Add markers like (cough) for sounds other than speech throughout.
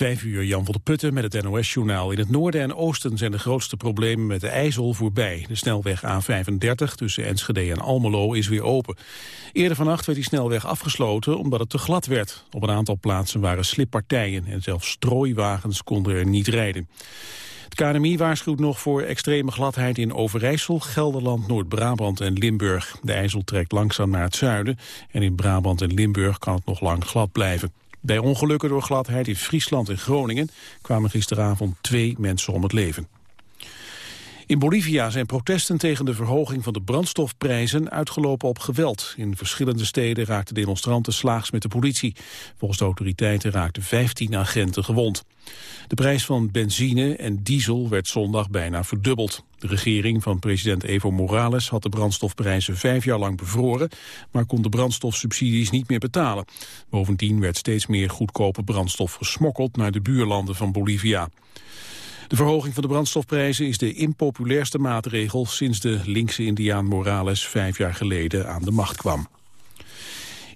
Vijf uur Jan van der Putten met het NOS-journaal. In het noorden en oosten zijn de grootste problemen met de IJssel voorbij. De snelweg A35 tussen Enschede en Almelo is weer open. Eerder vannacht werd die snelweg afgesloten omdat het te glad werd. Op een aantal plaatsen waren slippartijen en zelfs strooiwagens konden er niet rijden. Het KNMI waarschuwt nog voor extreme gladheid in Overijssel, Gelderland, Noord-Brabant en Limburg. De IJssel trekt langzaam naar het zuiden en in Brabant en Limburg kan het nog lang glad blijven. Bij ongelukken door gladheid in Friesland en Groningen kwamen gisteravond twee mensen om het leven. In Bolivia zijn protesten tegen de verhoging van de brandstofprijzen uitgelopen op geweld. In verschillende steden raakten demonstranten slaags met de politie. Volgens de autoriteiten raakten 15 agenten gewond. De prijs van benzine en diesel werd zondag bijna verdubbeld. De regering van president Evo Morales had de brandstofprijzen vijf jaar lang bevroren, maar kon de brandstofsubsidies niet meer betalen. Bovendien werd steeds meer goedkope brandstof gesmokkeld naar de buurlanden van Bolivia. De verhoging van de brandstofprijzen is de impopulairste maatregel sinds de linkse indiaan Morales vijf jaar geleden aan de macht kwam.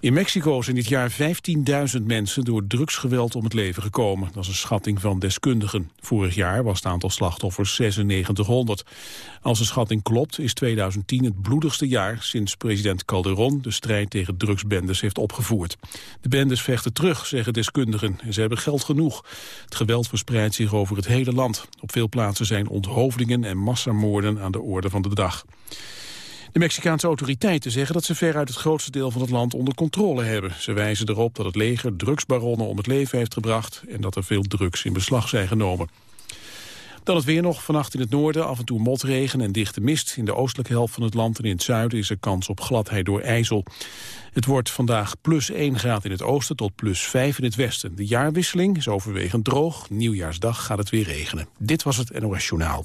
In Mexico zijn dit jaar 15.000 mensen door drugsgeweld om het leven gekomen. Dat is een schatting van deskundigen. Vorig jaar was het aantal slachtoffers 9600. Als de schatting klopt is 2010 het bloedigste jaar sinds president Calderon de strijd tegen drugsbendes heeft opgevoerd. De bendes vechten terug, zeggen deskundigen, en ze hebben geld genoeg. Het geweld verspreidt zich over het hele land. Op veel plaatsen zijn onthoofdingen en massamoorden aan de orde van de dag. De Mexicaanse autoriteiten zeggen dat ze veruit het grootste deel van het land onder controle hebben. Ze wijzen erop dat het leger drugsbaronnen om het leven heeft gebracht en dat er veel drugs in beslag zijn genomen. Dan het weer nog. Vannacht in het noorden af en toe motregen en dichte mist. In de oostelijke helft van het land en in het zuiden is er kans op gladheid door ijzel. Het wordt vandaag plus 1 graad in het oosten tot plus 5 in het westen. De jaarwisseling is overwegend droog. Nieuwjaarsdag gaat het weer regenen. Dit was het NOS Journaal.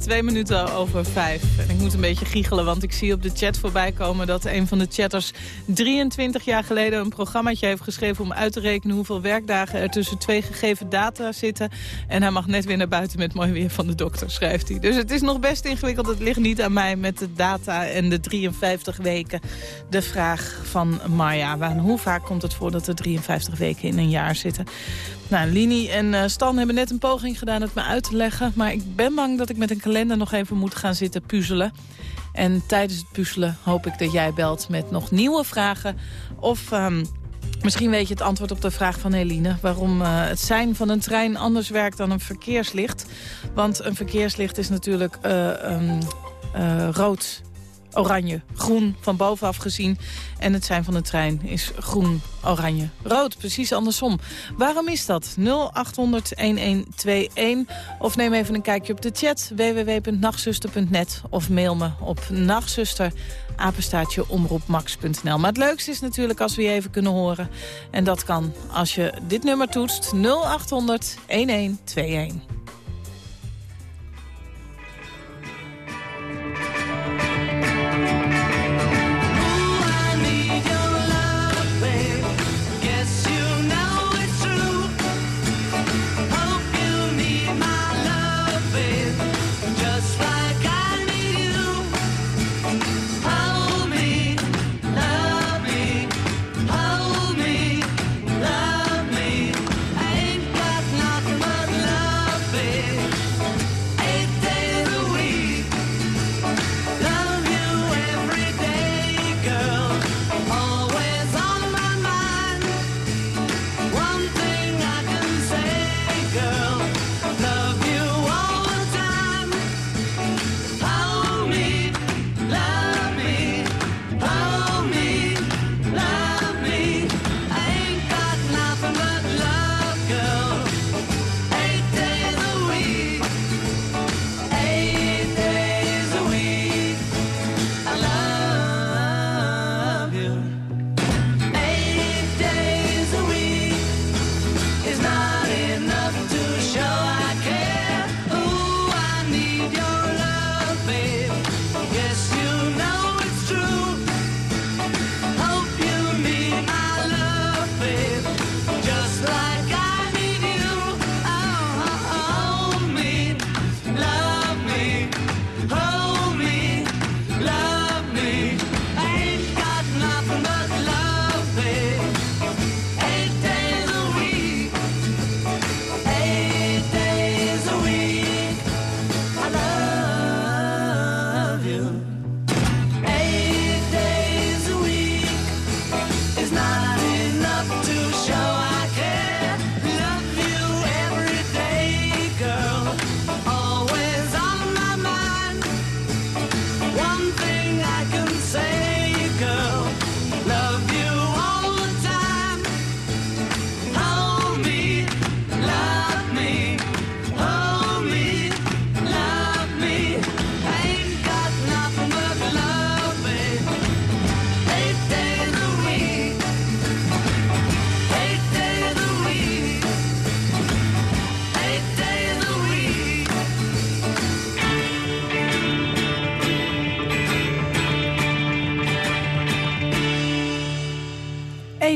twee minuten over vijf. En ik moet een beetje giechelen, want ik zie op de chat voorbij komen... dat een van de chatters 23 jaar geleden een programmaatje heeft geschreven... om uit te rekenen hoeveel werkdagen er tussen twee gegeven data zitten. En hij mag net weer naar buiten met mooi weer van de dokter, schrijft hij. Dus het is nog best ingewikkeld. Het ligt niet aan mij met de data en de 53 weken. De vraag van Marja, hoe vaak komt het voor dat er 53 weken in een jaar zitten? Nou, Lini en uh, Stan hebben net een poging gedaan het me uit te leggen. Maar ik ben bang dat ik met een kalender nog even moet gaan zitten puzzelen. En tijdens het puzzelen hoop ik dat jij belt met nog nieuwe vragen. Of um, misschien weet je het antwoord op de vraag van Eline. Waarom uh, het zijn van een trein anders werkt dan een verkeerslicht. Want een verkeerslicht is natuurlijk uh, rood oranje, groen van bovenaf gezien. En het zijn van de trein is groen, oranje, rood. Precies andersom. Waarom is dat? 0800-1121. Of neem even een kijkje op de chat. www.nachtzuster.net. Of mail me op nachtzuster. Maar het leukste is natuurlijk als we je even kunnen horen. En dat kan als je dit nummer toetst 0800 1121.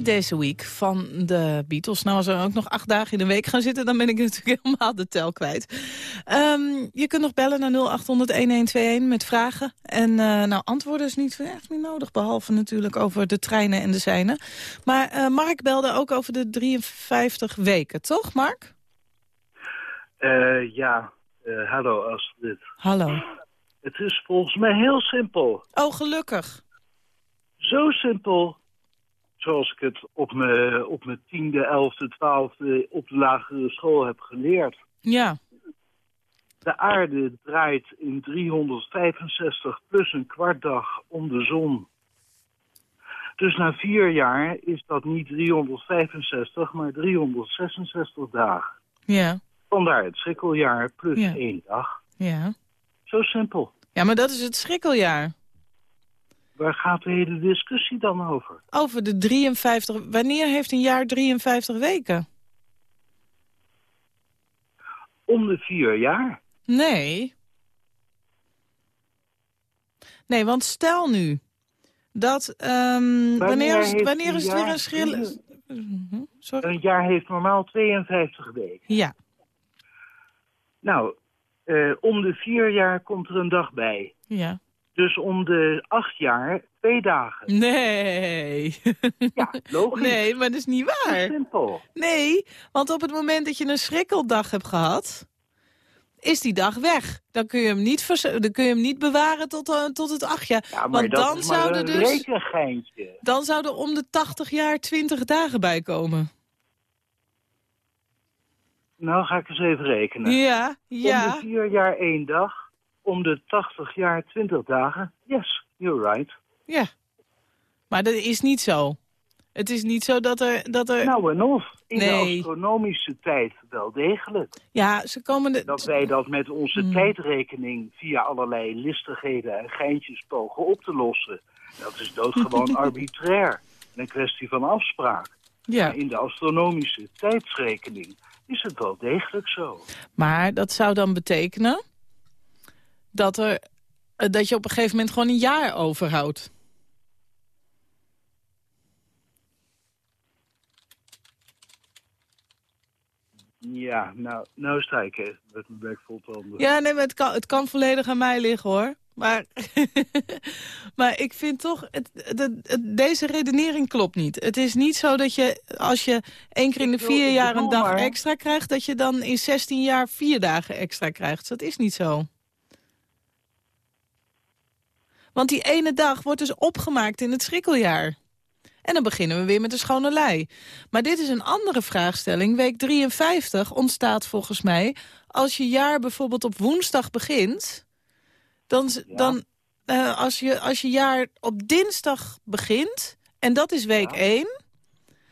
A Week van de Beatles. Nou, als we ook nog acht dagen in de week gaan zitten... dan ben ik (laughs) natuurlijk helemaal de tel kwijt. Um, je kunt nog bellen naar 0800-1121 met vragen. En uh, nou, antwoorden is niet echt meer nodig... behalve natuurlijk over de treinen en de zijnen. Maar uh, Mark belde ook over de 53 weken, toch, Mark? Uh, ja, hallo Astrid. Hallo. Het is volgens mij heel simpel. Oh, gelukkig. Zo simpel zoals ik het op mijn, op mijn tiende, elfde, twaalfde op de lagere school heb geleerd. Ja. De aarde draait in 365 plus een kwart dag om de zon. Dus na vier jaar is dat niet 365, maar 366 dagen. Ja. Vandaar het schrikkeljaar plus Ja. één dag. Ja. Zo simpel. Ja, maar dat is het schrikkeljaar. Waar gaat de hele discussie dan over? Over de 53... Wanneer heeft een jaar 53 weken? Om de vier jaar. Nee. Nee, want stel nu dat... ehm, wanneer is, wanneer is het weer een schil... Mhm, Sorry? Een jaar heeft normaal 52 weken. Ja. Nou, eh, om de vier jaar komt er een dag bij. Ja. Dus om de acht jaar twee dagen. Nee. Ja, logisch. Nee, maar dat is niet waar. Simpel. Nee, want op het moment dat je een schrikkeldag hebt gehad... is die dag weg. Dan kun je hem niet, dan kun je hem niet bewaren tot, eh, tot het acht jaar. Ja, maar want dat dan is maar zouden een dus... rekengeintje. Dan zouden om de 80 jaar 20 dagen bij komen. Nou ga ik eens even rekenen. Ja, Om de ja. vier jaar één dag. Om de 80 jaar 20 dagen. Yes, you're right. Ja. Maar dat is niet zo. Het is niet zo dat er... Dat er Nou en of. In Nee. de astronomische tijd wel degelijk. ja, ze komen... De, Dat wij dat met onze Hmm. tijdrekening via allerlei listigheden en geintjes pogen op te lossen. Dat is doodgewoon (laughs) arbitrair. En een kwestie van afspraak. ja. Maar in de astronomische tijdsrekening is het wel degelijk zo. Maar dat zou dan betekenen... dat, er, eh, dat je op een gegeven moment gewoon een jaar overhoudt. Ja, nou, nou sta ik hè, met mijn bek vol tanden. Ja, nee, maar het kan, het kan volledig aan mij liggen, hoor. Maar, (laughs) maar ik vind toch, het, het- het- deze redenering klopt niet. Het is niet zo dat je, als je één keer in de vier jaar een dag extra krijgt... dat je dan in 16 jaar vier dagen extra krijgt. Dat is niet zo. Want die ene dag wordt dus opgemaakt in het schrikkeljaar. En dan beginnen we weer met de schone lei. Maar dit is een andere vraagstelling. Week 53 ontstaat volgens mij... als je jaar bijvoorbeeld op woensdag begint... dan, Ja. dan eh, als, je, als je jaar op dinsdag begint... en dat is week Ja. 1...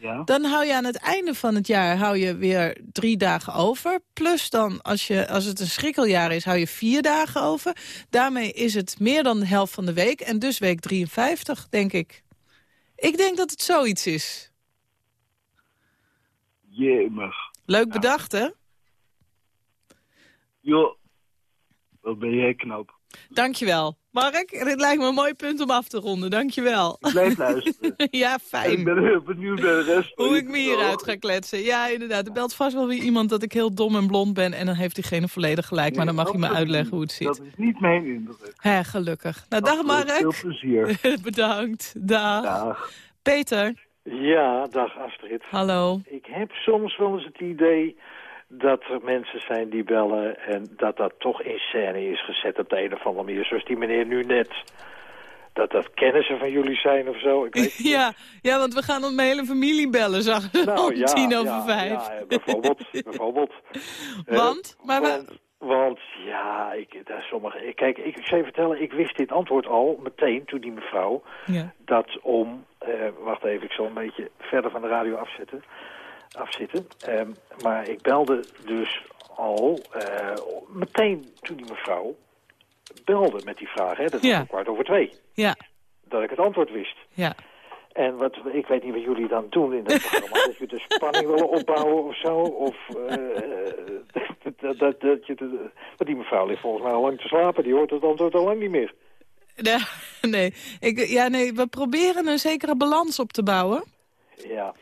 Ja? dan hou je aan het einde van het jaar hou je weer drie dagen over. Plus dan, als, je, als het een schrikkeljaar is, hou je vier dagen over. Daarmee is het meer dan de helft van de week. En dus week 53, denk ik. Ik denk dat het zoiets is. Jemig. Leuk bedacht, hè? Joh, wat ben jij knap. Dankjewel. Mark, dit lijkt me een mooi punt om af te ronden. Dankjewel. Ik blijf luisteren. (laughs) ja, ik fijn. ben heel benieuwd naar de rest. Hoe ik me hieruit ga kletsen. Ja, inderdaad. Er belt vast wel weer iemand dat ik heel dom en blond ben... en dan heeft diegene volledig gelijk. Maar dan mag je me uitleggen niet. hoe het zit. Dat is niet mijn indruk. Hè, gelukkig. Nou, dag Absoluut. Veel Mark. plezier. (laughs) Bedankt. Dag. Dag. Peter. Ja, dag Astrid. Hallo. Ik heb soms wel eens het idee dat er mensen zijn die bellen... en dat dat toch in scène is gezet op de een of andere manier. Zoals die meneer nu net. Dat dat kennissen van jullie zijn of zo. Ik weet (laughs) niet. Ja, ja, want we gaan om mijn hele familie bellen, zag om Nou, ja, tien over ja, vijf. Ja, bijvoorbeeld. bijvoorbeeld. (laughs) Eh, Want? Maar we- want, want, ja, ik, daar sommige, ik- kijk, ik, ik zou je vertellen, ik wist dit antwoord al meteen toen die mevrouw Ja. dat om... eh, wacht even, ik zal een beetje verder van de radio afzetten. Afzitten. Ehm, maar ik belde dus al eh, meteen toen die mevrouw belde met die vraag. Hè, dat was Ja. kwart over twee. Ja, Dat ik het antwoord wist. ja. En wat, ik weet niet wat jullie dan doen in dat programma. (laughs) dat je de spanning willen opbouwen of zo. Of eh, (laughs) dat, dat, dat je... Want die mevrouw ligt volgens mij al lang te slapen. Die hoort het antwoord al lang niet meer. Nee, (laughs) nee. Ik, ja, nee, we proberen een zekere balans op te bouwen. Ja.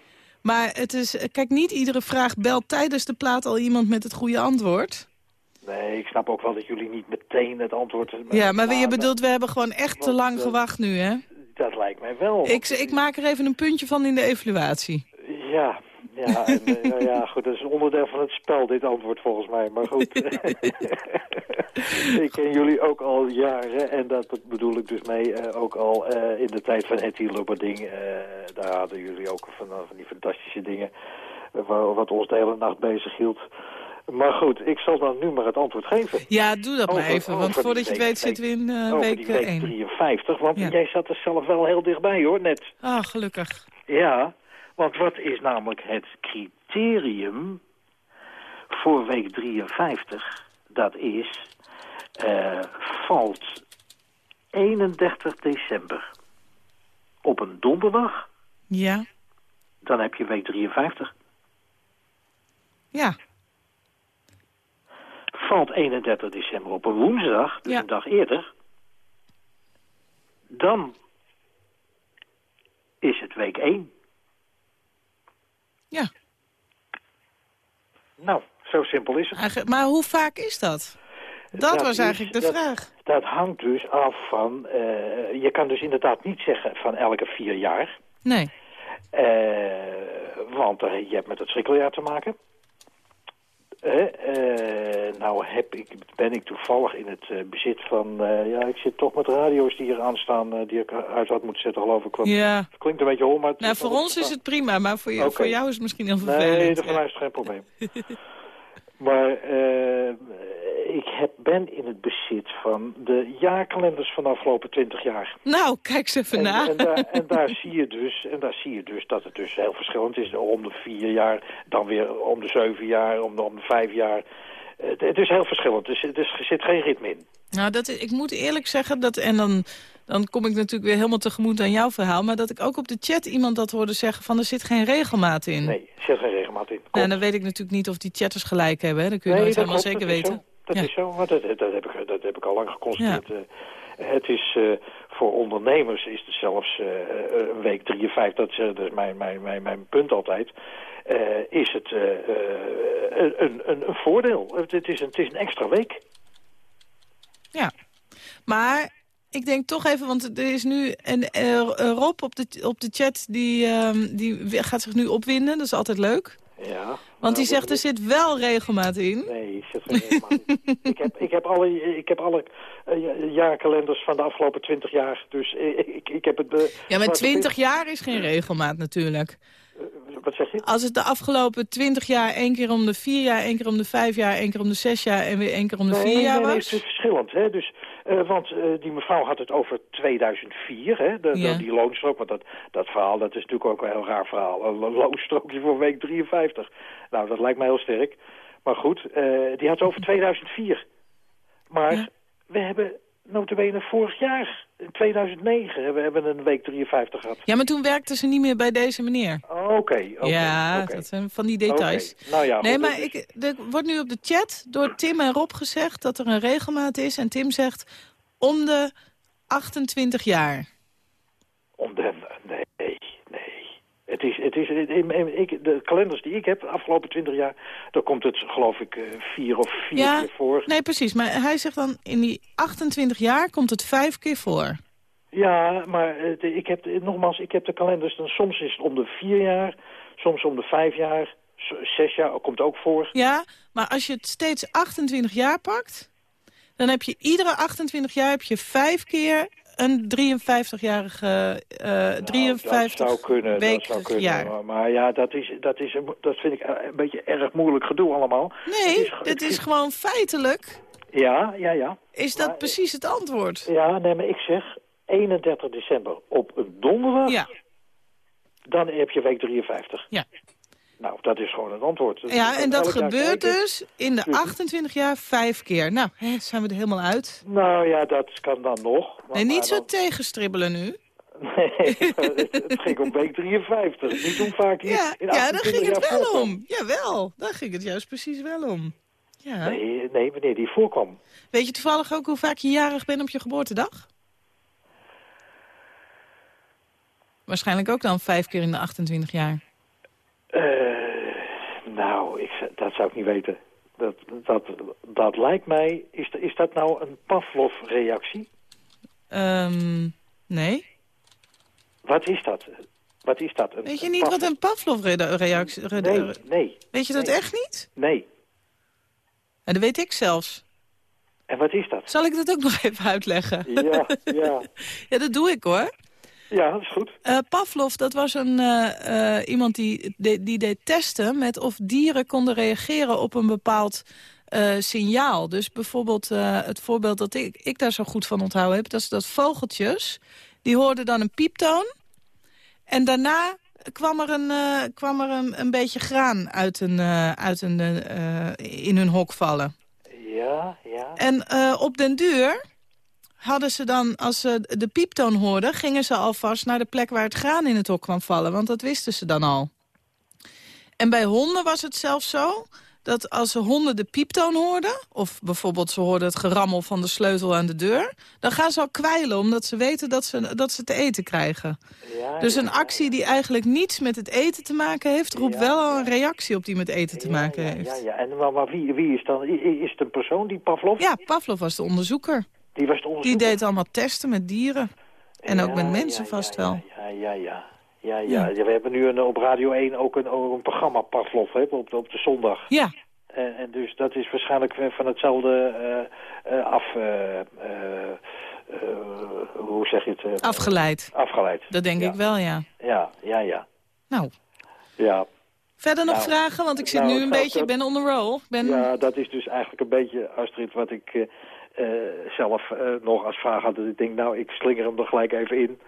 Maar het is, kijk, niet iedere vraag belt tijdens de plaat al iemand met het goede antwoord. Nee, ik snap ook wel dat jullie niet meteen het antwoord... Ja, maar je bedoelt, we hebben gewoon echt te lang eh, gewacht nu, hè? Dat lijkt mij wel. Ik, ik maak er even een puntje van in de evaluatie. Ja, ja, en, nou ja, goed, dat is een onderdeel van het spel, dit antwoord volgens mij. Maar goed, (laughs) ik ken jullie ook al jaren en dat bedoel ik dus mee eh, ook al eh, in de tijd van Etty Lubberding. eh daar hadden jullie ook van, van die fantastische dingen wat ons de hele nacht bezig hield. Maar goed, ik zal dan nu maar het antwoord geven. Ja, doe dat maar even, want voordat je het weet zitten we in Over week die week 1. 53, want Ja. jij zat er zelf wel heel dichtbij hoor, net. Ah, gelukkig. Ja, want wat is namelijk het criterium voor week 53? Dat is, eh, valt 31 december op een donderdag, Ja, dan heb je week 53. ja, Valt 31 december op een woensdag, dus Ja. een dag eerder, dan is het week 1. Ja. Nou, zo simpel is het. Maar hoe vaak is dat? Dat, Dat was is- eigenlijk de dat- vraag. Dat hangt dus af van... eh, je kan dus inderdaad niet zeggen van elke vier jaar. Nee. Eh, want eh, je hebt met het schrikkeljaar te maken. Eh, nou heb ik, ben ik toevallig in het eh, bezit van... eh, ja, ik zit toch met radio's die hier aanstaan... die ik uit had moeten zetten, geloof ik. Want Ja. Het klinkt een beetje hol, maar... Nou, voor ons is het prima, maar voor, Oké. voor jou is het misschien heel vervelend. Nee, dat voor mij is het geen probleem. (laughs) maar eh, ik heb, ben in het bezit van de jaarkalenders van de afgelopen twintig jaar. Nou, kijk eens even En, na. en, daar, en, daar (laughs) zie je dus, en daar zie je dus dat het dus heel verschillend is. Om de vier jaar, dan weer om de zeven jaar, om de, om de vijf jaar. Het, het is heel verschillend, dus er is- er zit geen ritme in. Nou, dat, is- ik moet eerlijk zeggen, dat, en dan, dan kom ik natuurlijk weer helemaal tegemoet aan jouw verhaal... maar dat ik ook op de chat iemand dat hoorde zeggen van er zit geen regelmaat in. Nee, er zit geen regelmaat in. Nou, Klopt. dan weet ik natuurlijk niet of die chatters gelijk hebben. Hè? Dat kun je Nee, nooit helemaal zeker weten. Dat Ja. is zo, maar dat, dat, heb ik, dat heb ik al lang geconstateerd. Eh, het is eh, voor ondernemers is het zelfs eh, een week 53, dat is, dat is mijn, mijn, mijn, mijn punt altijd, is het een, een, een voordeel. Het, is een, het is een extra week. Ja, maar ik denk toch even, want er is nu een Rob op de, op de chat die, ehm, die gaat zich nu opwinden. Dat is altijd leuk. Ja. Want die zegt er zit wel regelmaat in. Nee, zit geen regelmaat in. ik, heb, ik heb alle, ik heb alle eh, ja- jaarkalenders van de afgelopen twintig jaar. Dus ik, ik heb het... eh, Ja, maar 20 jaar is geen regelmaat natuurlijk. Pit- Wat zeg je? Als het de afgelopen 20 jaar één keer om de vier jaar, één keer om de vijf jaar, één keer om de zes jaar en weer één keer om de vier jaar nee, nee, was. het is verschillend. Hè? Dus, eh, want eh, die mevrouw had het over 2004, hè? De, die loonstrook. Want dat, dat verhaal, dat is natuurlijk ook een heel raar verhaal. Een lo- loonstrookje voor week 53. Nou, dat lijkt mij heel sterk. Maar goed, eh, die had het over 2004. Maar Ja. we hebben notabene vorig jaar, in 2009, hebben we hebben een week 53 gehad. Ja, maar toen werkte ze niet meer bij deze meneer. Oké, ja, dat zijn van die details. Nou ja, Nee, maar ik, er wordt nu op de chat door Tim en Rob gezegd dat er een regelmaat is. En Tim zegt om de 28 jaar. Om de. Het is, het is, het- ik, de kalenders die ik heb, de afgelopen twintig jaar, daar komt het geloof ik eh, vier of vier Ja, keer voor. nee precies. Maar hij zegt dan in die 28 jaar komt het vijf keer voor. Ja, maar de- ik heb, nogmaals, ik heb de kalenders, dan soms is het om de vier jaar, soms om de vijf jaar, zes jaar, komt ook voor. Ja, maar als je het steeds 28 jaar pakt... dan heb je iedere 28 jaar heb je vijf keer een 53-jarige... eh 53 Nou, dat zou kunnen, dat zou kunnen. jaar. Maar, ja, dat, is, dat, is, dat vind ik eh, een beetje erg moeilijk gedoe allemaal. Nee, Het is- het gewoon feitelijk... Ja, ja, ja. is dat Maar- precies het antwoord. Ja, nee, maar ik zeg 31 december op een donderdag, Ja, dan heb je week 53. ja. Nou, dat is gewoon het antwoord. Dat ja en dat gebeurt dus in de 28 jaar vijf keer. Nou, hè, zijn we er helemaal uit. Nou ja, dat kan dan nog. Maar- Nee, niet zo dan- tegenstribbelen nu. Nee, (laughs) (laughs) het ging om week 53. Niet hoe vaak hier Ja, in ja daar 28 ging het wel voorkwam. om. Jawel, daar ging het juist precies wel om. Ja. Nee, nee, wanneer die voorkwam. Weet je toevallig ook hoe vaak je jarig bent op je geboortedag? waarschijnlijk ook dan vijf keer in de 28 jaar. Eh, nou, ik, dat zou ik niet weten. Dat, dat, dat lijkt mij... Is, is dat nou een Pavlov-reactie? Ehm, nee. Wat is dat? Wat is dat? Een, Weet je niet wat een Pavlov-reactie... Nee, nee, Weet je dat nee. echt niet? nee. Ja, dat weet ik zelfs. En wat is dat? Zal ik dat ook (laughs) nog even uitleggen? Ja, ja. (laughs) Ja, dat doe ik hoor. Ja, dat is goed. Eh, Pavlov, dat was een, eh, eh, iemand die, die, die deed testen met of dieren konden reageren op een bepaald signaal. Dus bijvoorbeeld het voorbeeld dat ik, ik daar zo goed van onthouden heb... dat is dat vogeltjes, die hoorden dan een pieptoon... en daarna kwam er een, kwam er een, een beetje graan uit een, uit een, in hun hok vallen. Ja, ja. En op den duur hadden ze dan, als ze de pieptoon hoorden... gingen ze alvast naar de plek waar het graan in het hok kwam vallen. Want dat wisten ze dan al. En bij honden was het zelfs zo dat als ze honden de pieptoon hoorden... of bijvoorbeeld ze hoorden het gerammel van de sleutel aan de deur... dan gaan ze al kwijlen, omdat ze weten dat ze, dat ze te eten krijgen. ja Dus een actie die eigenlijk niets met het eten te maken heeft... roept Ja, wel al een reactie op die met eten te ja, maken heeft. Ja, ja. En maar, maar wie, wie is dan? Is het een persoon, die Pavlov? Ja, Pavlov was de onderzoeker. Die was deed allemaal testen met dieren. En ook met mensen ja, vast ja, wel. Ja, ja, ja. Ja, ja. we hebben nu een, op Radio 1 ook een, een programma Pavlov hè, op, de, op de zondag. Ja, En, en dus dat is waarschijnlijk van hetzelfde eh, eh, af... eh, hoe zeg je het? afgeleid. Afgeleid. Dat denk ik wel, ja. Ja, ja, ja. Nou, Ja. verder nog Nou, vragen? Want ik zit nou, nu een beetje, ik ben on the roll. Ben, Ja, dat is dus eigenlijk een beetje, Astrid, wat ik zelf eh, nog als vraag had. Dat ik denk, nou, ik slinger hem er gelijk even in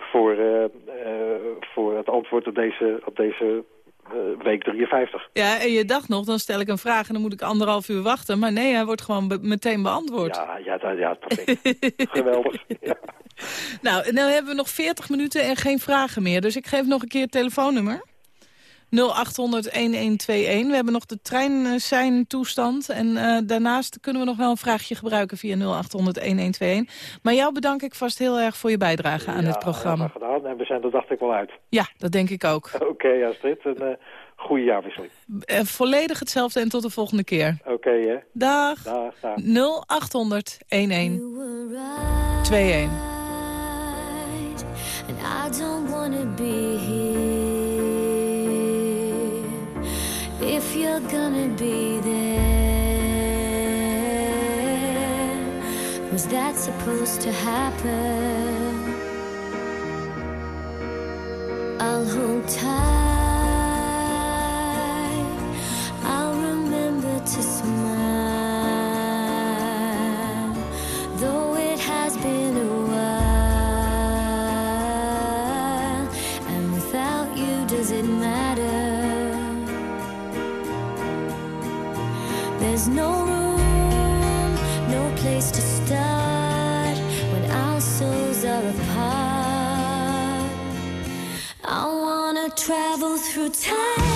voor, eh, eh, voor het antwoord op deze, op deze eh, week 53. ja, en je dacht nog, dan stel ik een vraag en dan moet ik anderhalf uur wachten. Maar nee, hij wordt gewoon be- meteen beantwoord. Ja, ja, dat, ja, perfect. (laughs) Geweldig. Ja. Nou, dan hebben we nog 40 minuten en geen vragen meer. Dus ik geef nog een keer het telefoonnummer. 0800-1121. We hebben nog de trein eh, zijn toestand. En eh, daarnaast kunnen we nog wel een vraagje gebruiken via 0800-1121. Maar jou bedank ik vast heel erg voor je bijdrage aan Ja, het programma. helemaal gedaan. En we zijn er dacht ik wel uit. Ja, dat denk ik ook. (laughs) Oké, Astrid. Een eh goede jaarwisseling. Eh, volledig hetzelfde en tot de volgende keer. Oké, hè. Dag. Dag, dag. 0800 1121. And I don't wanna be here if you're gonna be there. Was that supposed to happen? I'll hold tight. There's no room, no place to start when our souls are apart. I wanna travel through time,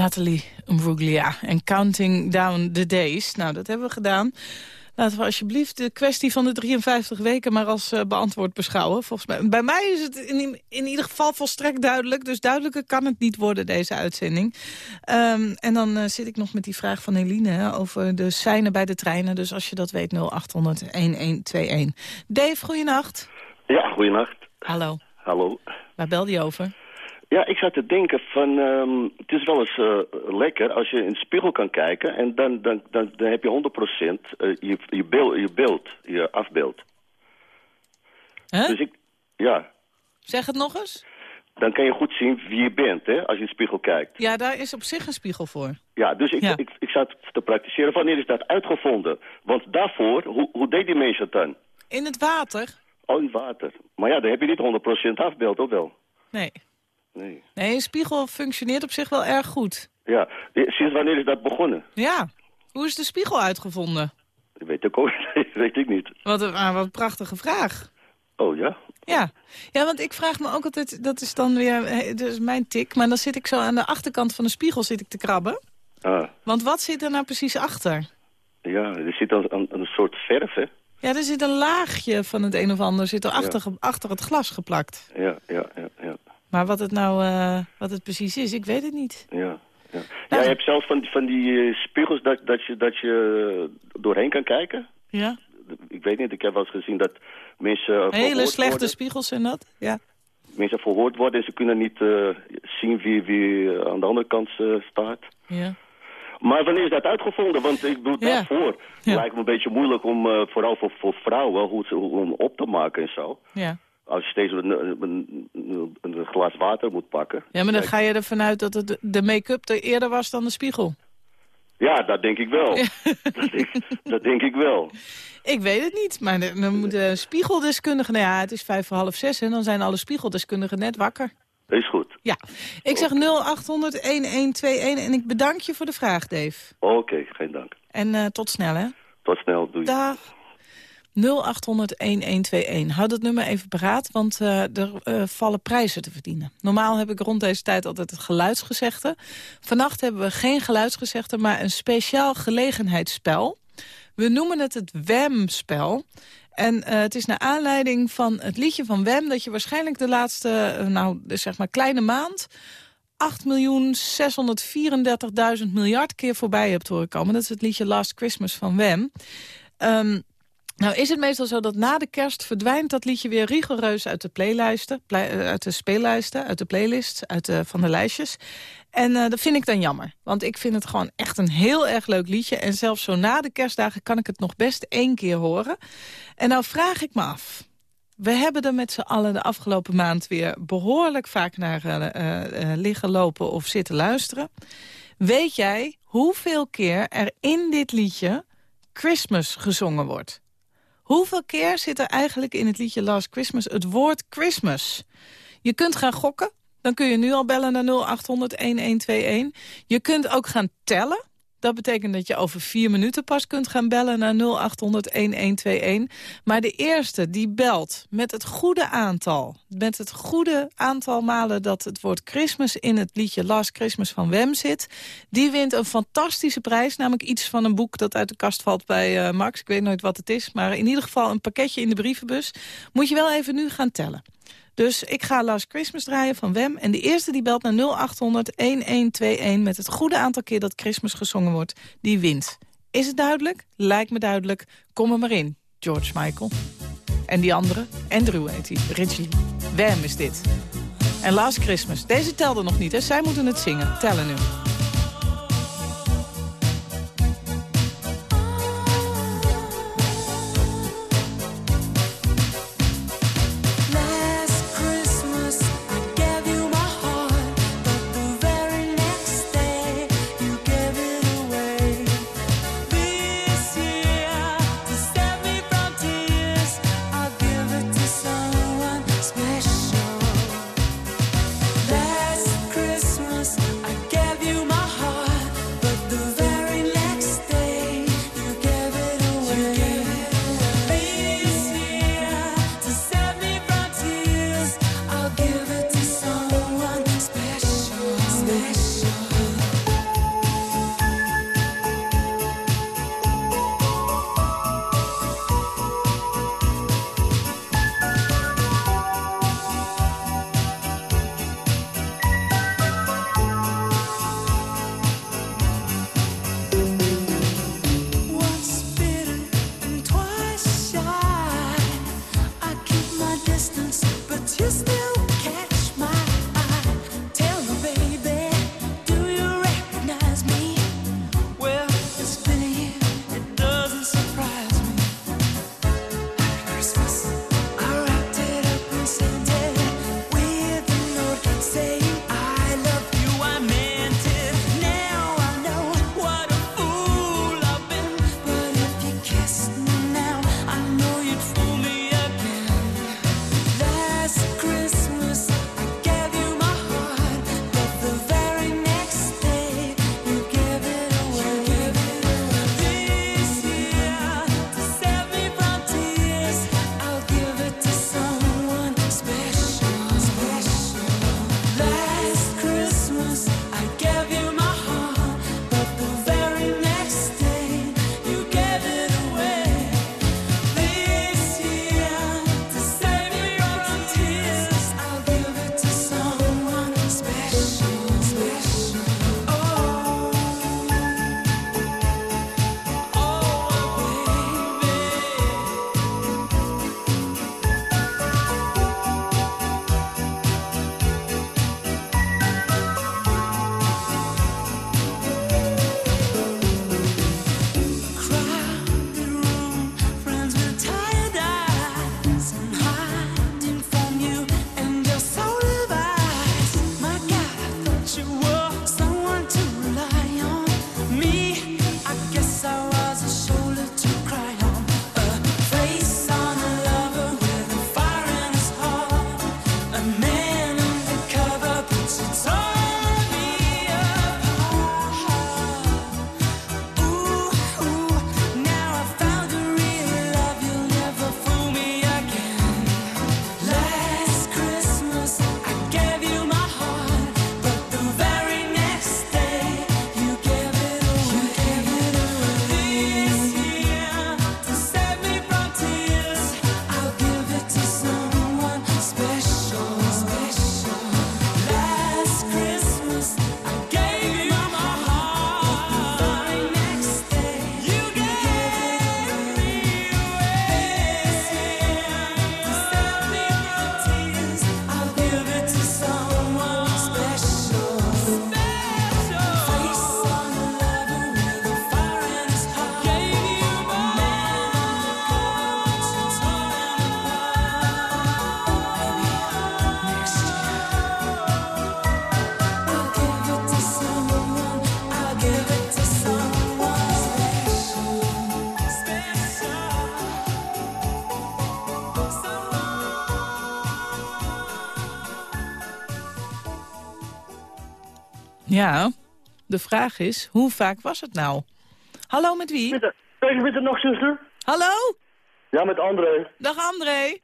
Nathalie Mbruglia en Counting Down the Days. Nou, dat hebben we gedaan. Laten we alsjeblieft de kwestie van de 53 weken maar als eh, beantwoord beschouwen. Volgens mij, bij mij is het in, in ieder geval volstrekt duidelijk. Dus duidelijker kan het niet worden, deze uitzending. Ehm, en dan eh, zit ik nog met die vraag van Eline hè, over de seinen bij de treinen. Dus als je dat weet, 0800-1121. Dave, goeienacht. Ja, goeienacht. Hallo, Hallo. waar belde je over? Ja, ik zat te denken van, ehm, het is wel eens eh, lekker als je in de spiegel kan kijken en dan, dan, dan, dan heb je 100% eh, je, je, beeld, je beeld, je afbeeld. Huh? Dus ik, ja, Zeg het nog eens. dan kan je goed zien wie je bent, hè, als je in de spiegel kijkt. Ja, daar is op zich een spiegel voor. Ja, dus ik, Ja. ik, ik zat te praktiseren. Wanneer is dat uitgevonden? Want daarvoor, hoe, hoe deed die mensen het dan? In het water? Oh, in water. Maar ja, dan heb je niet 100% afbeeld, of wel? Nee. Nee. Nee, een spiegel functioneert op zich wel erg goed. Ja, Eh, sinds wanneer is dat begonnen? Ja. Hoe is de spiegel uitgevonden? Dat weet ik ook (laughs) weet ik niet. Wat een, ah, wat een prachtige vraag. Oh ja? Ja. ja, want ik vraag me ook altijd, dat is dan weer, dat is mijn tik, maar dan zit ik zo aan de achterkant van de spiegel zit ik te krabben. Ah. Want wat zit er nou precies achter? Ja, er zit een, een, een soort verf, hè? Ja, er zit een laagje van het een of ander zit er achter, achter het glas geplakt. Ja, ja, ja, ja. Maar wat het nou eh, wat het precies is, ik weet het niet. Ja, ja. Nou, je hebt zelfs van, van die eh, spiegels dat, dat, je, dat je doorheen kan kijken. Ja? Ik weet niet, ik heb wel eens gezien dat mensen eh, Hele slechte worden. spiegels zijn dat? Ja. Mensen verhoord worden en ze kunnen niet eh, zien wie, wie eh, aan de andere kant eh, staat. ja. Maar wanneer is dat uitgevonden? Want ik bedoel, Ja. daarvoor Ja. lijkt me een beetje moeilijk om, eh, vooral voor, voor vrouwen, hoe ze, om op te maken en zo. Ja. Als je steeds een, een, een, een glas water moet pakken. ja, maar dan ga je ervan uit dat het, de make-up er eerder was dan de spiegel. Ja, dat denk ik wel. (laughs) dat, denk, dat denk ik wel. Ik weet het niet, maar dan moeten spiegeldeskundigen... Nou ja, het is vijf voor half zes en dan zijn alle spiegeldeskundigen net wakker. Is goed. Ja, ik zeg 0800-1121 en ik bedank je voor de vraag, Dave. Oké, geen dank. En eh, tot snel, hè. Tot snel, doei. Dag. 0800-1121. Houd dat nummer even paraat, want eh, er eh, vallen prijzen te verdienen. Normaal heb ik rond deze tijd altijd het geluidsgezegde. Vannacht hebben we geen geluidsgezegde, maar een speciaal gelegenheidsspel. We noemen het het WEM-spel. En eh, het is naar aanleiding van het liedje van Wem... dat je waarschijnlijk de laatste, nou, dus zeg maar kleine maand... 8.634.000 miljard keer voorbij hebt horen komen. Dat is het liedje Last Christmas van Wem. Ehm, nou is het meestal zo dat na de kerst verdwijnt dat liedje weer rigoureus uit de playlijsten, play- eh, uit de speellijsten, uit de playlists, uit van de lijstjes. En eh, dat vind ik dan jammer, want ik vind het gewoon echt een heel erg leuk liedje. En zelfs zo na de kerstdagen kan ik het nog best één keer horen. En nou vraag ik me af, we hebben er met z'n allen de afgelopen maand weer behoorlijk vaak naar eh, liggen lopen of zitten luisteren. Weet jij hoeveel keer er in dit liedje Christmas gezongen wordt? Hoeveel keer zit er eigenlijk in het liedje Last Christmas het woord Christmas? Je kunt gaan gokken. Dan kun je nu al bellen naar 0800-1121. Je kunt ook gaan tellen. Dat betekent dat je over vier minuten pas kunt gaan bellen naar 0800-1121. Maar de eerste die belt met het goede aantal... met het goede aantal malen dat het woord Christmas... in het liedje Last Christmas van Wem zit... die wint een fantastische prijs. Namelijk iets van een boek dat uit de kast valt bij eh, Max. Ik weet nooit wat het is, maar in ieder geval een pakketje in de brievenbus. Moet je wel even nu gaan tellen. Dus ik ga Last Christmas draaien van Wem. En de eerste die belt naar 0800-1121 met het goede aantal keer dat Christmas gezongen wordt, die wint. Is het duidelijk? Lijkt me duidelijk. Kom er maar in, George Michael. En die andere, Andrew heet hij, Richie. Wem is dit. En Last Christmas, deze telde nog niet, hè? Zij moeten het zingen. Tellen nu. Ja, de vraag is, hoe vaak was het nou? Hallo, met wie? Spreek je met de nog, zuster? Hallo? Ja, met André. Dag André.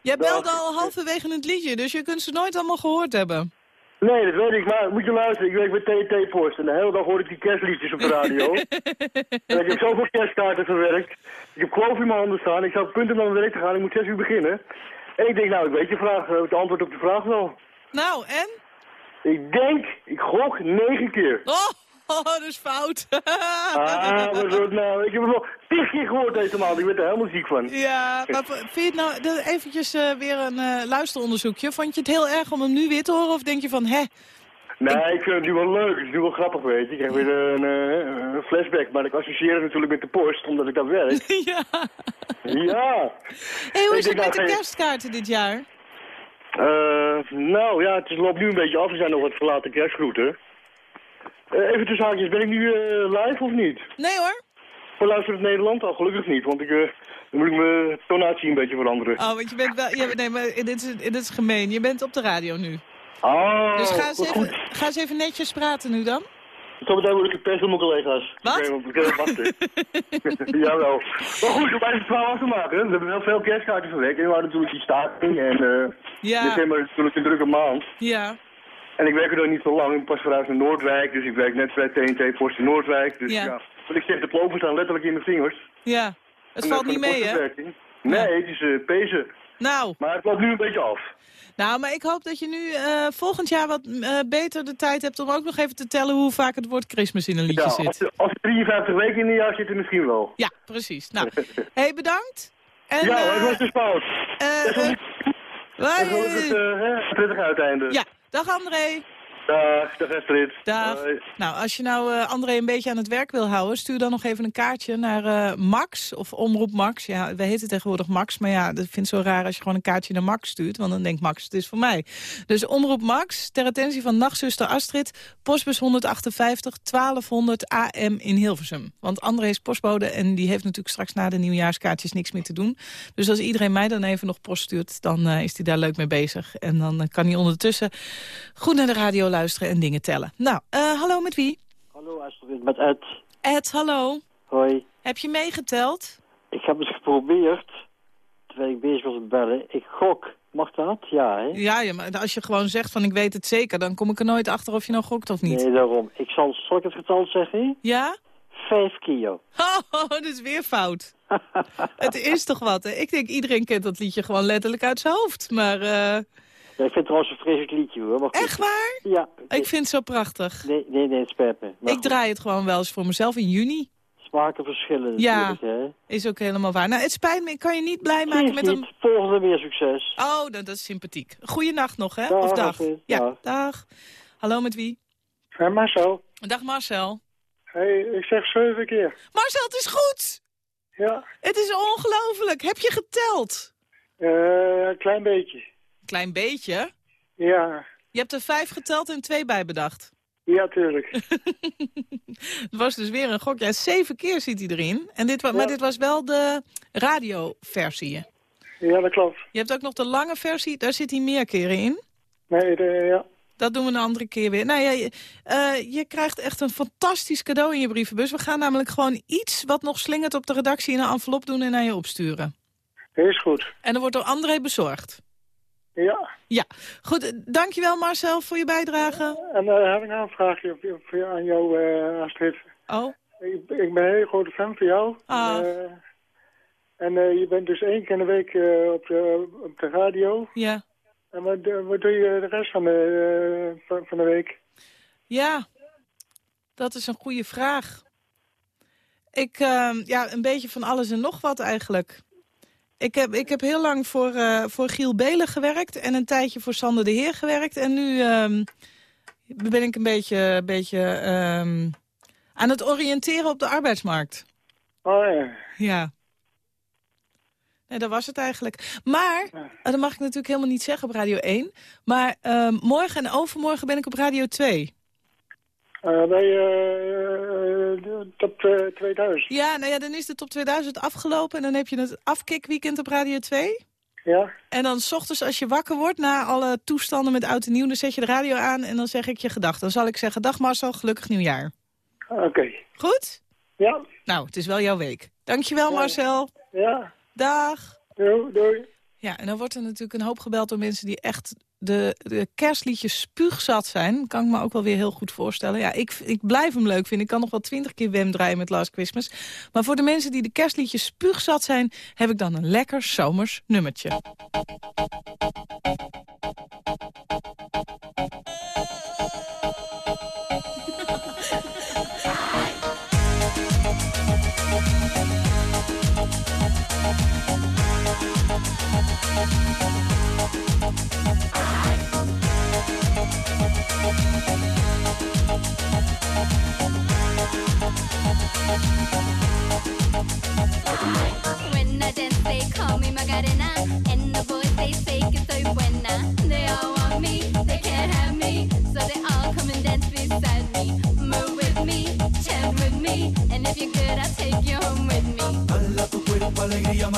Jij belde al halverwege het liedje, dus je kunt ze nooit allemaal gehoord hebben. Nee, dat weet ik, maar moet je luisteren. Ik werk bij TT Post en de hele dag hoor ik die kerstliedjes op de radio. (laughs) en ik heb zoveel kerstkaarten verwerkt. Ik heb kloof in mijn handen staan. Ik zou op punt om naar mijn werk te gaan. Ik moet zes uur beginnen. En ik denk, nou, ik weet je vraag, eh, het antwoord op de vraag wel. Nou, en? Ik denk, ik gok negen keer. Oh, (laughs) oh dat is fout. Ah, wat wordt nou? Ik heb het wel tig keer gehoord deze maand. Ik ben er helemaal ziek van. Ja, maar vind je het nou de- eventjes eh, weer een eh, luisteronderzoekje? Vond je het heel erg om hem nu weer te horen? Of denk je van, hè? Nee, ik vind het nu wel leuk. Het is nu wel grappig, weet je. Ik krijg weer een, eh, een flashback. Maar ik associeer het natuurlijk met de post, omdat ik dat werk. (laughs) ja. Ja. Hey, hoe is het met de nou, kerstkaarten dit jaar? Eh, nou ja, het loopt nu een beetje af. Er zijn nog wat verlaten kerstgroeten. Eh, even tussen haakjes, ben ik nu eh, live of niet? Nee hoor. Voor Luisterend Nederland? Al gelukkig niet, want ik, dan moet ik mijn tonatie een beetje veranderen. Oh, want je bent wel... Ja, nee, maar dit is, dit is gemeen. Je bent op de radio nu. Oh, Dus ga eens, even, goed. ga eens even netjes praten nu dan. Zometeen word ik gepest door mijn collega's. Wat? Ik wachten. (laughs) Jawel. Maar goed, om even het verhaal af te maken. We hebben wel veel kerstkaarten verwekt. En we hadden natuurlijk die staking. En eh Ja. december is natuurlijk een drukke maand. Ja. En ik werk er nog niet zo lang. Ik pas verhuisd naar Noordwijk. Dus ik werk net bij TNT Post in Noordwijk. Dus Ja. ja. Wat ik zeg, de ploven staan letterlijk in mijn vingers. Ja. Het En, valt niet mee, hè? Nee, het is eh pezen. Nou, Maar het loopt nu een beetje af. nou, maar ik hoop dat je nu eh, volgend jaar wat eh, beter de tijd hebt om ook nog even te tellen hoe vaak het woord Christmas in een liedje Ja, zit. als, er- als er 53 weken in een jaar zitten, misschien wel. Ja, precies. Nou, (laughs) hey, bedankt. En, ja, eh, het was dus fout. het hè, prettig uiteinde. Ja, dag André. Dag, dag Astrid. Dag. Hoi. Nou, als je nou eh, André een beetje aan het werk wil houden... stuur dan nog even een kaartje naar eh, Max of Omroep Max. Ja, wij heten tegenwoordig Max, maar ja, dat vind ik zo raar... als je gewoon een kaartje naar Max stuurt, want dan denkt Max, het is voor mij. Dus Omroep Max, ter attentie van nachtzuster Astrid... postbus 158 1200 AM in Hilversum. Want André is postbode en die heeft natuurlijk straks na de nieuwjaarskaartjes niks meer te doen. Dus als iedereen mij dan even nog post stuurt... dan eh, is hij daar leuk mee bezig. En dan kan hij ondertussen goed naar de radio luisteren en dingen tellen. Nou, eh, hallo met wie? Hallo Astrid, met Ed. Ed, hallo. Hoi. Heb je meegeteld? Ik heb het geprobeerd, terwijl ik bezig was met bellen. Ik gok. Mag dat? Ja, hè? Ja, ja, maar als je gewoon zegt van ik weet het zeker... dan kom ik er nooit achter of je nou gokt of niet. Nee, daarom. Ik zal, zal ik het getal zeggen? Ja? Vijf kilo. (laughs) Oh, dat is weer fout. (laughs) het is toch wat, hè? Ik denk iedereen kent dat liedje gewoon letterlijk uit zijn hoofd. Maar eh, Ja, ik vind het trouwens een vreselijk liedje, hoor. Maar echt waar? Ja. Ik vind het zo prachtig. Nee, nee, nee, het spijt me. Maar Ik draai het gewoon wel eens voor mezelf in juni. Smaken verschillen Ja. natuurlijk, hè? Is ook helemaal waar. Nou, het spijt me, ik kan je niet blij maken met niet. een... Volgende weer succes. Oh, dat, dat is sympathiek. Goeienacht nog, hè? Dag, of dag? Ja, Dag. dag. Hallo, met wie? Marcel. Dag Marcel. Hey, ik zeg zeven keer. Marcel, het is goed! Ja, Het is ongelooflijk. Heb je geteld? eh, een klein beetje. Klein beetje. Ja, Je hebt er vijf geteld en twee bij bedacht. ja, tuurlijk. (laughs) Het was dus weer een gok. Ja, zeven keer zit hij erin. En dit, wa- Maar dit was wel de radioversie. Ja, dat klopt. Je hebt ook nog de lange versie. Daar zit hij meer keren in. Nee, de, ja. Dat doen we een andere keer weer. Nou ja, je, eh, je krijgt echt een fantastisch cadeau in je brievenbus. We gaan namelijk gewoon iets wat nog slingert op de redactie in een envelop doen en naar je opsturen. Is goed. En dan wordt door André bezorgd. Ja. Ja, goed. eh, Dankjewel Marcel voor je bijdrage. En dan heb ik nog een vraagje op, op, aan jou, eh Astrid. Oh, Ik, ik ben een hele grote fan van jou. Ah. Eh, en eh, je bent dus één keer in de week eh, op, de, op de radio. ja. En wat, eh, wat doe je de rest van de, eh, van, van de week? Ja, dat is een goede vraag. Ik, eh, ja, een beetje van alles en nog wat eigenlijk. Ik heb, ik heb heel lang voor, eh, voor Giel Belen gewerkt en een tijdje voor Sander de Heer gewerkt. En nu ehm, ben ik een beetje, beetje ehm, aan het oriënteren op de arbeidsmarkt. Oh ja. Ja. Nee, dat was het eigenlijk. Maar, dat mag ik natuurlijk helemaal niet zeggen op Radio 1. Maar ehm, morgen en overmorgen ben ik op Radio 2. Eh, bij eh, de top eh, 2000. Ja, nou ja, dan is de top 2000 afgelopen en dan heb je het afkikweekend op Radio 2. Ja? En dan s ochtends als je wakker wordt na alle toestanden met oud en nieuw, dan zet je de radio aan en dan zeg ik je gedag. Dan zal ik zeggen, dag Marcel, gelukkig nieuwjaar. Oké. Goed? Ja. Nou, het is wel jouw week. Dankjewel Marcel. Ja. Dag. Doei. doei. Ja, en dan wordt er natuurlijk een hoop gebeld door mensen die echt de, de kerstliedjes spuugzat zijn. Kan ik me ook wel weer heel goed voorstellen. Ja, ik, ik blijf hem leuk vinden. Ik kan nog wel twintig keer Wem draaien met Last Christmas. Maar voor de mensen die de kerstliedjes spuugzat zijn... heb ik dan een lekker zomers nummertje. Macarena. And the boys, they say que soy buena. They all want me, they can't have me. So they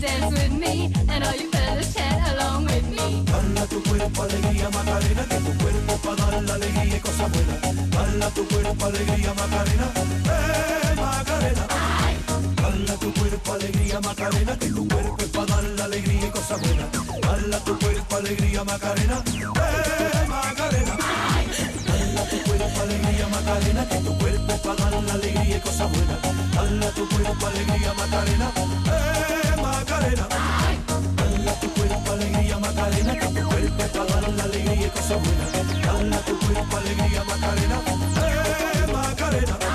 Dance with me, and all you fellas chat along with me. Dala tu cuerpo alegría Macarena, que tu cuerpo para dar la alegría y cosas buenas. Dala tu cuerpo alegría Macarena, eh Macarena. Dala tu cuerpo alegría Macarena, que tu cuerpo es dar la alegría y cosas buenas. Dala tu cuerpo alegría Macarena, eh Macarena. Dala tu cuerpo alegría Macarena, que tu cuerpo es dar la alegría y cosas buenas. Dala tu cuerpo alegría Macarena, eh Macarena. Dala tu cuerpo alegría Macarena, que tu cuerpo es la alegría y cosas buenas. Tu cuerpo alegría Macarena, eh Macarena.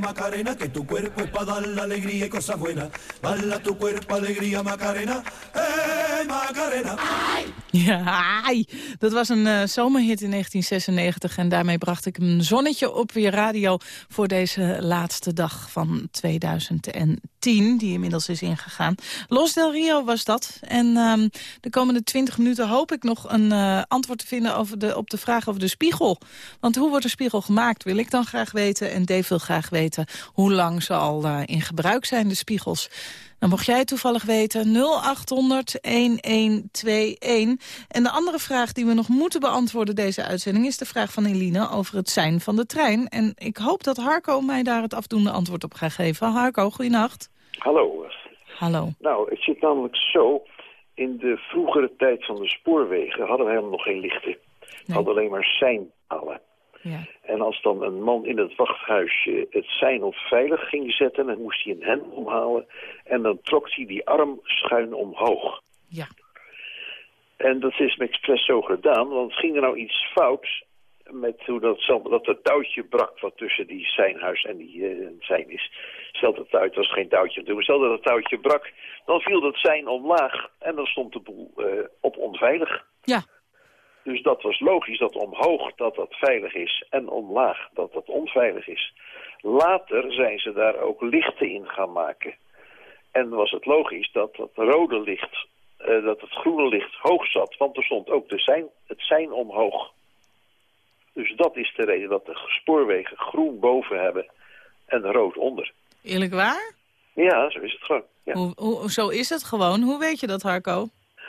Macarena, tu cuerpo es para dar la y cosas buenas. Tu cuerpo Macarena, eh Macarena. (laughs) Ja, dat was een eh, zomerhit in 1996 en daarmee bracht ik een zonnetje op weer radio voor deze laatste dag van 2010, die inmiddels is ingegaan. Los del Rio was dat en ehm, de komende 20 minuten hoop ik nog een eh, antwoord te vinden over de, op de vraag over de spiegel. Want hoe wordt de spiegel gemaakt wil ik dan graag weten en Dave wil graag weten hoe lang ze al eh, in gebruik zijn, de spiegels. Dan mocht jij toevallig weten 0800 1121. En de andere vraag die we nog moeten beantwoorden deze uitzending... is de vraag van Eline over het zijn van de trein. En ik hoop dat Harco mij daar het afdoende antwoord op gaat geven. Harco, goeienacht. Hallo. Hallo. Nou, het zit namelijk zo. In de vroegere tijd van de spoorwegen hadden we helemaal nog geen lichten. We hadden alleen maar seinpalen. Ja. En als dan een man in het wachthuisje het sein op veilig ging zetten... dan moest hij een hendel omhalen en dan trok hij die arm schuin omhoog. Ja. En dat is me expres zo gedaan, want ging er nou iets fout... met hoe dat, dat het touwtje brak wat tussen die zijnhuis en die zijn is. Stel dat het touwtje, het was geen touwtje maar stel dat het touwtje brak, dan viel dat zijn omlaag en dan stond de boel eh, op onveilig. Ja. Dus dat was logisch dat omhoog dat dat veilig is en omlaag dat dat onveilig is. Later zijn ze daar ook lichten in gaan maken. En was het logisch dat het rode licht, eh, dat het groene licht hoog zat, want er stond ook de sein, het sein omhoog. Dus dat is de reden dat de spoorwegen groen boven hebben en rood onder. Eerlijk waar? Ja, zo is het gewoon. Ja. Hoe, hoe, zo is het gewoon. Hoe weet je dat, Harco?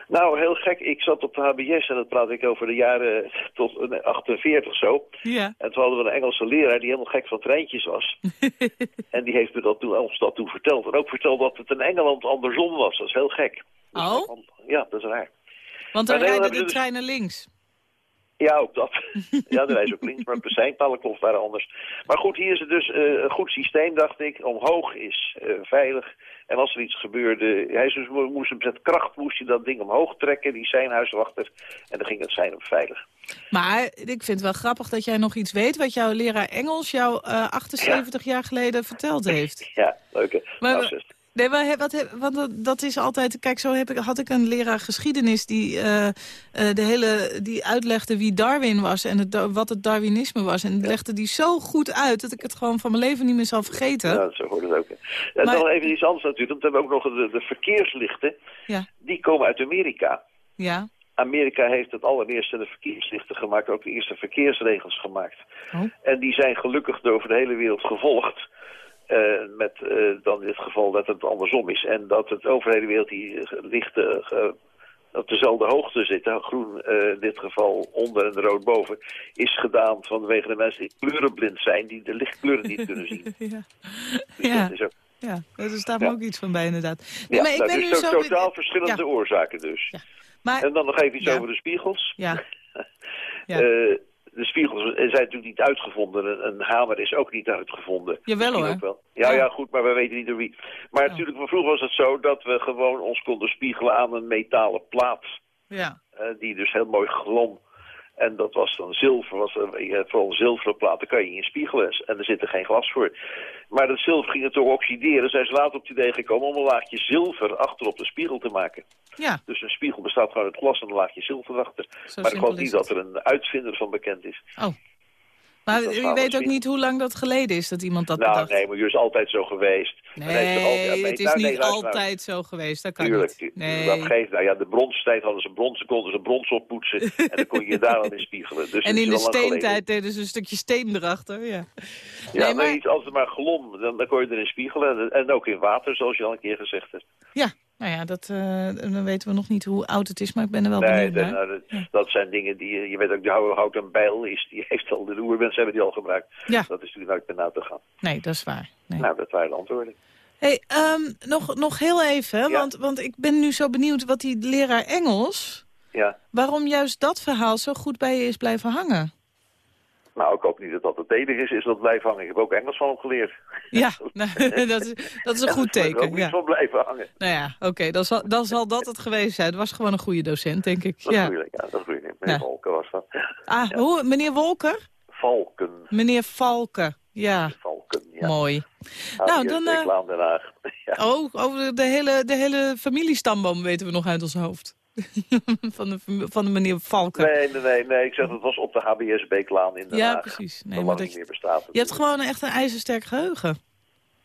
Nou, heel gek. Ik zat op de HBS en dat praat ik over de jaren (laughs) tot eh, 48 zo. Ja. En toen hadden we een Engelse leraar die helemaal gek van treintjes was. (laughs) en die heeft me dat toen, ons dat toen verteld. En ook verteld dat het in Engeland andersom was. Dat is heel gek. Oh? Ja, dat is raar. Want dan rijden de dus- treinen links. Ja, ook dat. (laughs) ja, de wijze ook links, maar klopt waren anders. Maar goed, hier is het dus eh, een goed systeem, dacht ik. Omhoog is eh, veilig. En als er iets gebeurde, hij dus, moest met kracht moest je dat ding omhoog trekken, die seinhuiswachter. En dan ging het sein op veilig. Maar ik vind het wel grappig dat jij nog iets weet... wat jouw leraar Engels jou eh, 78 jaar geleden verteld heeft. (laughs) Ja. Maar- Nou. Nee, maar wat, want dat, is altijd... Kijk, zo heb ik, had ik een leraar geschiedenis die, eh, eh, de hele, die uitlegde wie Darwin was... en het, wat het Darwinisme was. En legde die zo goed uit dat ik het gewoon van mijn leven niet meer zal vergeten. Ja, zo hoort het ook. En Maar- dan even iets anders natuurlijk. Want we hebben ook nog de, de verkeerslichten. Ja. Die komen uit Amerika. Ja. Amerika heeft het allereerste de verkeerslichten gemaakt, ook de eerste verkeersregels gemaakt. Oh. En die zijn gelukkig door over de hele wereld gevolgd. Eh, met eh, dan in dit geval dat het andersom is. En dat het over de hele wereld die lichten eh, op dezelfde hoogte zitten, groen in dit geval onder en rood boven, is gedaan vanwege de mensen die kleurenblind zijn, die de lichtkleuren niet kunnen zien. (laughs) ja. Dus Ja. dat is ook, Ja, er staat me Ja. ook iets van bij inderdaad. Nee, ja, maar ik nou, ben dus nu zo... totaal verschillende oorzaken dus. Maar, En dan nog even iets over de spiegels. ja. (laughs) Ja. De spiegels zijn natuurlijk niet uitgevonden. Een, een hamer is ook niet uitgevonden. Jawel, hoor. ook wel. Ja, Oh. ja, goed, maar we weten niet door wie. Maar natuurlijk, van vroeger was het zo dat we gewoon ons konden spiegelen aan een metalen plaat. Ja. eh, die dus heel mooi glom. En dat was dan zilver, was er, hebt vooral zilveren platen, kan je in spiegelen. En er zit er geen glas voor. Maar dat zilver ging het toch oxideren. Zijn ze later op het idee gekomen om een laagje zilver achterop de spiegel te maken. Ja. Dus een spiegel bestaat gewoon uit glas en een laagje zilver achter. maar ik geloof niet dat er een uitvinder van bekend is. Maar u we weet ook niet hoe lang dat geleden is dat iemand dat nou, bedacht. nee, maar het is altijd zo geweest. Altijd- Nee, het is nou, niet nou. altijd zo geweest. Dat kan Tuurlijk, niet. Nee. dat geeft, nou ja, de bronstijd hadden ze brons, konden ze brons oppoetsen en dan kon je je daar dan in spiegelen. Dus (laughs) en in de steentijd deden ze een stukje steen erachter. Ja, Ja, Nee, maar maar- iets als het maar glom, dan, dan kon je erin spiegelen. En, en ook in water, zoals je al een keer gezegd hebt. ja nou ja, dat, eh, dan weten we nog niet hoe oud het is, maar ik ben er wel nee, benieuwd naar. nou, dat, dat zijn dingen die, je- weet ook, de hou- hout en bijl is, die heeft al, de oermensen hebben die al gebruikt. Ja. Dat is natuurlijk nooit na te gaan. Nee, dat is waar. Nee. Nou, dat waren de antwoorden. Hey, ehm, nog, nog heel even, Ja. want, want ik ben nu zo benieuwd wat die leraar Engels... Ja. waarom juist dat verhaal zo goed bij je is blijven hangen. Nou, ik hoop niet dat dat het enige is, is dat blijven hangen. Ik heb ook Engels van hem geleerd. Ja, (laughs) (laughs) nou, dat, is, dat is een En goed teken. Ja. blijven hangen. Nou ja, oké, dan, zal, dan zal dat het geweest zijn. Het was gewoon een goede docent, denk ik. Dat Ja. moeilijk, ja, dat is moeilijk. Meneer Ja. Was dat. Ah, hoe, meneer Wolker? Valken. Meneer Valken, ja. Valken, ja. Mooi. Nou, Nou, dan... Den Haag. (laughs) Ja. oh, over de hele, de hele familiestamboom weten we nog uit ons hoofd. (laughs) van, de, van de meneer Valken. Nee, nee, nee, nee. Ik zeg, het was op de HBS Beeklaan in Den Ja, Haag. precies. Nee, maar dat niet je- meer bestaat. Je hebt gewoon echt een ijzersterk geheugen.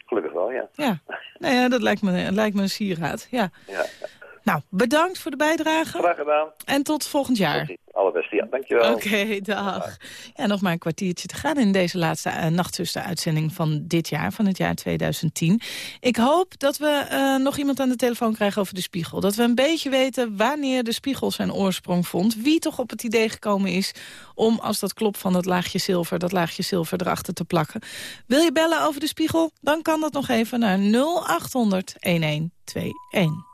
Gelukkig wel, ja. Ja, (laughs) nou ja, dat lijkt me, lijkt me een sieraad. Ja. ja. Nou, bedankt voor de bijdrage. Graag gedaan. En tot volgend jaar. Allerbeste, ja. Dankjewel. Oké, dag. Ja, nog maar een kwartiertje te gaan in deze laatste uh, Nachtzuster-uitzending van dit jaar, van het jaar 2010. Ik hoop dat we uh, nog iemand aan de telefoon krijgen over de spiegel. Dat we een beetje weten wanneer de spiegel zijn oorsprong vond. Wie toch op het idee gekomen is om, als dat klopt van dat laagje zilver, dat laagje zilver erachter te plakken. Wil je bellen over de spiegel? Dan kan dat nog even naar 0800 1121.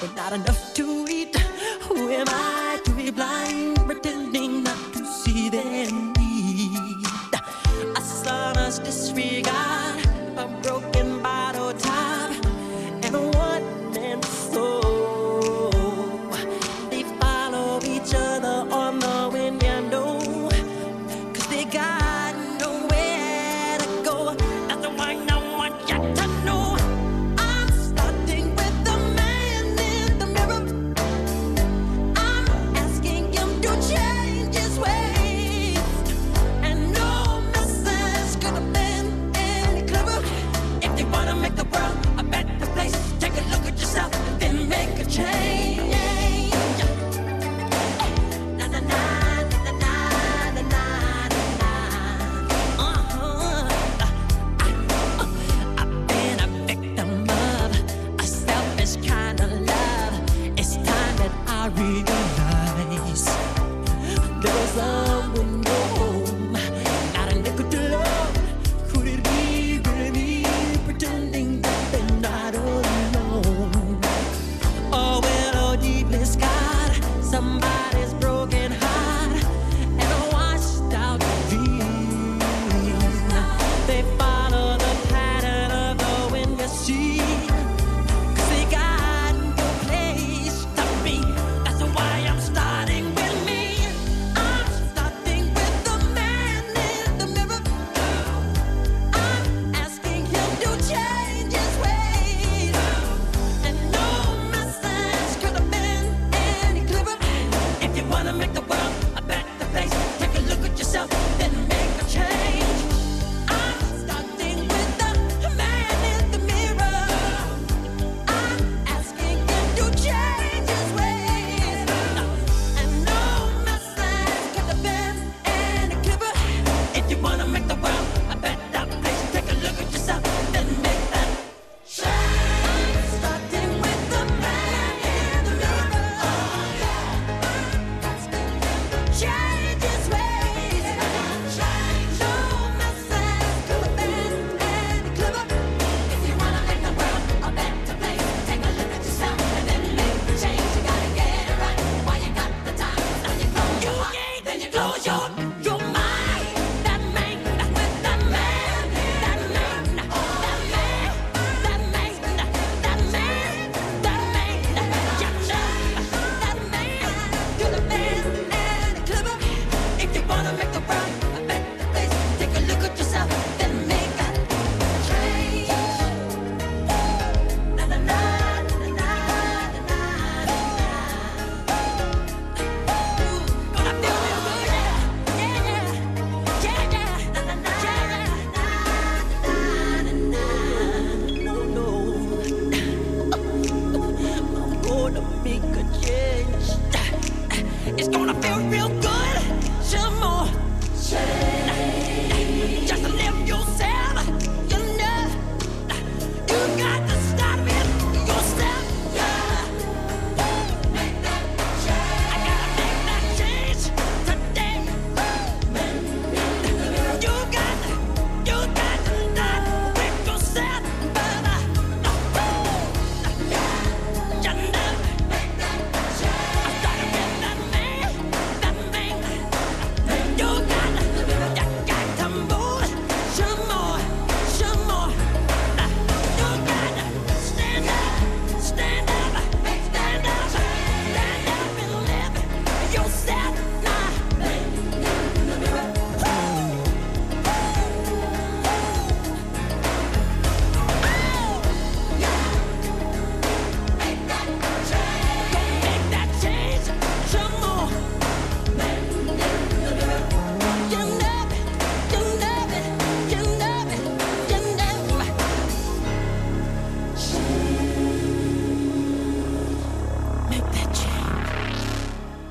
but not enough to eat. Who am I to be blind?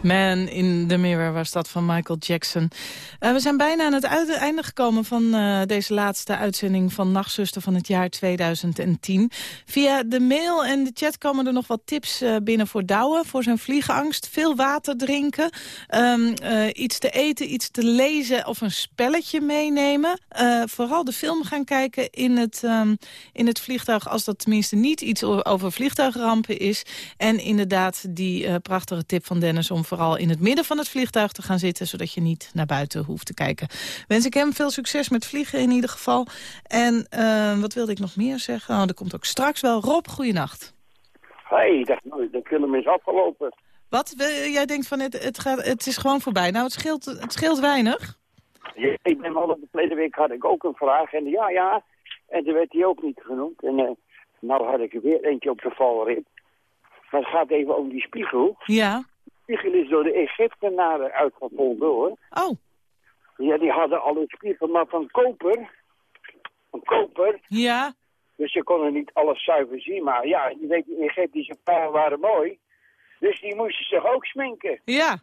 Man in the Mirror was dat van Michael Jackson. Eh, we zijn bijna aan het einde gekomen van eh, deze laatste uitzending van Nachtzuster van het jaar 2010. Via de mail en de chat komen er nog wat tips eh, binnen voor Douwe, voor zijn vliegenangst. Veel water drinken, ehm, eh, iets te eten, iets te lezen of een spelletje meenemen. Vooral de film gaan kijken in het, ehm, in het vliegtuig, als dat tenminste niet iets over vliegtuigrampen is. En inderdaad die prachtige tip van Dennis om vooral in het midden van het vliegtuig te gaan zitten, zodat je niet naar buiten hoeft te kijken. Wens ik hem veel succes met vliegen in ieder geval. En eh, wat wilde ik nog meer zeggen? Oh, dat komt ook straks wel. Rob, goeienacht. Hé, dat, de film is afgelopen. Wat? Jij denkt van het, het, gaat, het is gewoon voorbij. Nou, het scheelt, het scheelt weinig. Ja, ik ben al de tweede week had ik ook een vraag. En ja, ja. En toen werd die ook niet genoemd. En eh nou had ik er weer eentje op de valreep. Maar het gaat even om die spiegel. Ja. Die spiegel is door de Egyptenaren uitgevonden hoor. Oh. Ja, die hadden al een spiegel, maar van koper. Van koper. Ja. Dus je kon er niet alles zuiver zien. Maar ja, je weet, die Egyptische paren waren mooi. Dus die moesten zich ook sminken. Ja.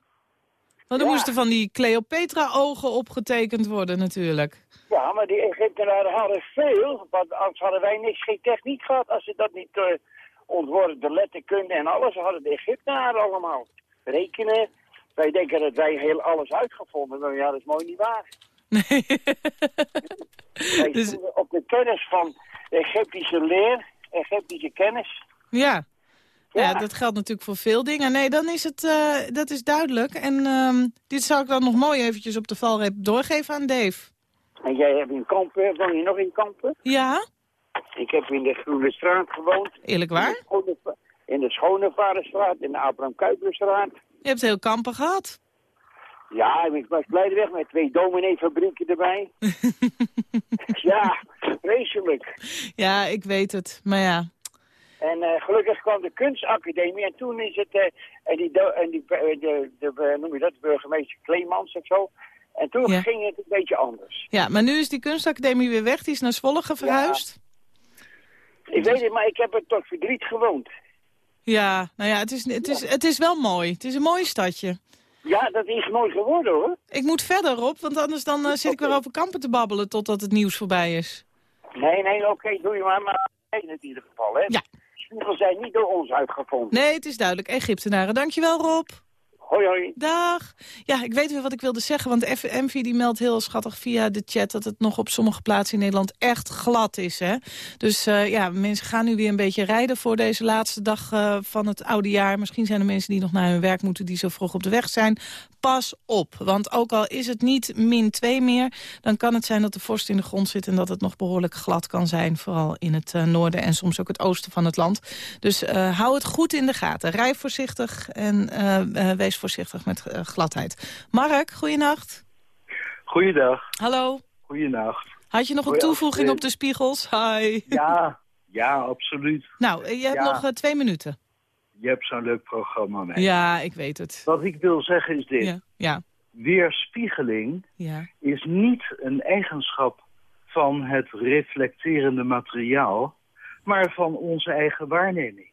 Want er Ja. moesten van die Cleopatra-ogen opgetekend worden natuurlijk. Ja, maar die Egyptenaren hadden veel, want anders hadden wij niks, geen techniek gehad als ze dat niet uh, ontworpen, de letterkunde en alles hadden de Egyptenaren allemaal. Rekenen, wij denken dat wij heel alles uitgevonden hebben, ja, dat is mooi niet waar. Nee. Wij (laughs) Dus- op de kennis van Egyptische leer, Egyptische kennis. Ja. Ja. dat geldt natuurlijk voor veel dingen. Nee, dan is het, eh, dat is duidelijk. En ehm, dit zou ik dan nog mooi eventjes op de valreep doorgeven aan Dave. En jij hebt in Kampen, woon je nog in Kampen? Ja? Ik heb in de Groene Straat gewoond. Eerlijk waar? In de, Schone- in de Schonevarenstraat, in de Abraham Kuyperstraat. Je hebt heel kampen gehad. Ja, ik was blij weg met twee domineefabrieken erbij. (laughs) ja, vreselijk. Ja, ik weet het. Maar ja. En eh, gelukkig kwam de kunstacademie en toen is het, eh, en die, en die eh, de, de, noem je dat, burgemeester Kleemans of zo. En toen Ja. ging het een beetje anders. Ja, maar nu is die kunstacademie weer weg. Die is naar Zwolle verhuisd. Ik weet het, maar ik heb er tot verdriet gewoond. Ja, nou ja, het is, het, is, het is wel mooi. Het is een mooi stadje. Ja, dat is mooi geworden hoor. Ik moet verder op, want anders dan eh, zit ik weer over kampen te babbelen totdat het nieuws voorbij is. Nee, nee, oké, doe je maar, maar in het in ieder geval, hè. Ja. Spiegels zijn niet door ons uitgevonden. Nee, het is duidelijk. Egyptenaren. Dankjewel, Rob. Hoi, hoi. Dag. Ja, ik weet weer wat ik wilde zeggen, want FMV die meldt heel schattig via de chat... dat het nog op sommige plaatsen in Nederland echt glad is. Hè? Dus eh, ja, mensen gaan nu weer een beetje rijden voor deze laatste dag eh, van het oude jaar. Misschien zijn er mensen die nog naar hun werk moeten die zo vroeg op de weg zijn. Pas op, want ook al is het niet min 2 meer... dan kan het zijn dat de vorst in de grond zit en dat het nog behoorlijk glad kan zijn. Vooral in het eh, noorden en soms ook het oosten van het land. Dus hou het goed in de gaten. Rij voorzichtig en wees voorzichtig met eh, gladheid. Mark, goeienacht. Goeiedag. Hallo. Goeienacht. Had je nog een toevoeging op de spiegels? Hi. Ja, ja, absoluut. Nou, eh, je hebt Ja. nog eh, twee minuten. Je hebt zo'n leuk programma mee. Ja, ik weet het. Wat ik wil zeggen is dit. Ja, ja, Weerspiegeling ja. is niet een eigenschap van het reflecterende materiaal, maar van onze eigen waarneming.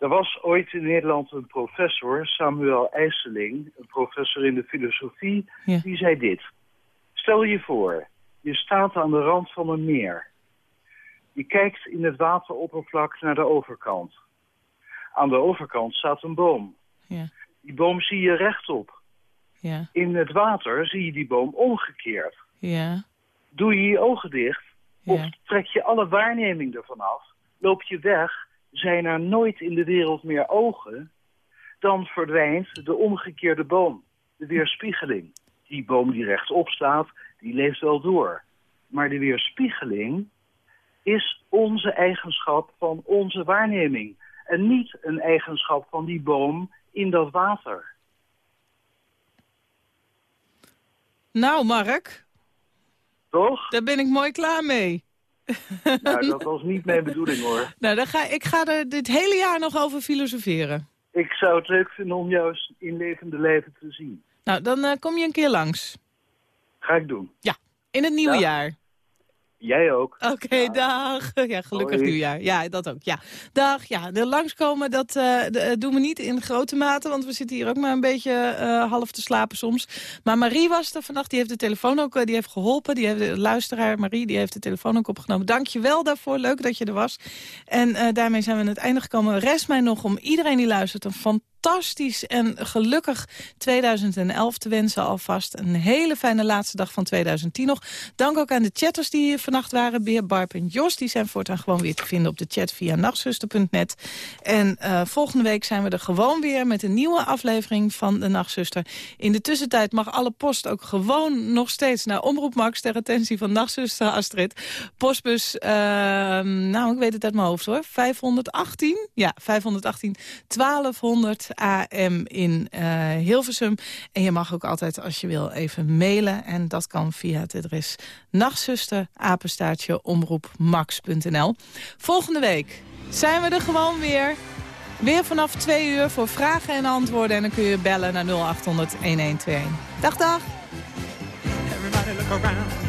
Er was ooit in Nederland een professor, Samuel IJsseling, een professor in de filosofie, Ja. die zei dit. Stel je voor, je staat aan de rand van een meer. Je kijkt in het wateroppervlak naar de overkant. Aan de overkant staat een boom. Ja. Die boom zie je rechtop. Ja, In het water zie je die boom omgekeerd. ja, Doe je je ogen dicht of trek je alle waarneming ervan af, loop je weg, zijn er nooit in de wereld meer ogen, dan verdwijnt de omgekeerde boom, de weerspiegeling. Die boom die rechtop staat, die leeft wel door. Maar de weerspiegeling is onze eigenschap van onze waarneming. En niet een eigenschap van die boom in dat water. Nou, Mark, Toch? daar ben ik mooi klaar mee. (laughs) Nou, dat was niet mijn bedoeling hoor. Nou, dan ga, ik ga er dit hele jaar nog over filosoferen. Ik zou het leuk vinden om jou eens in levende leven te zien. Nou, dan eh, kom je een keer langs. Ga ik doen. Ja, in het nieuwe Ja. jaar. Jij ook. Oké, dag. (laughs) Ja, gelukkig Hoi. nieuwjaar. Ja, dat ook. Ja. Dag. Ja, de langskomen, dat eh, de- eh, doen we niet in grote mate, want we zitten hier ook maar een beetje eh, half te slapen soms. Maar Marie was er vannacht, die heeft de telefoon ook, die heeft geholpen. Die heeft de luisteraar, Marie, die heeft de telefoon ook opgenomen. Dank je wel daarvoor, leuk dat je er was. En eh, daarmee zijn we aan het einde gekomen. Rest mij nog om iedereen die luistert een fantastisch en gelukkig 2011 te wensen alvast. Een hele fijne laatste dag van 2010 nog. Dank ook aan de chatters die hier vannacht waren. Beer, Barb en Jos. Die zijn voortaan gewoon weer te vinden op de chat via nachtzuster.net. En eh, volgende week zijn we er gewoon weer met een nieuwe aflevering van de Nachtzuster. In de tussentijd mag alle post ook gewoon nog steeds naar Omroep Max... ter attentie van Nachtzuster Astrid. Postbus, eh, nou ik weet het uit mijn hoofd hoor, 518? Ja, 518 1200 AM in eh, Hilversum. En je mag ook altijd als je wil even mailen. En dat kan via het adres nachtzuster. Volgende week zijn we er gewoon weer. Weer vanaf twee uur voor vragen en antwoorden. En dan kun je bellen naar 0800 1121. Dag, dag. Everybody look around.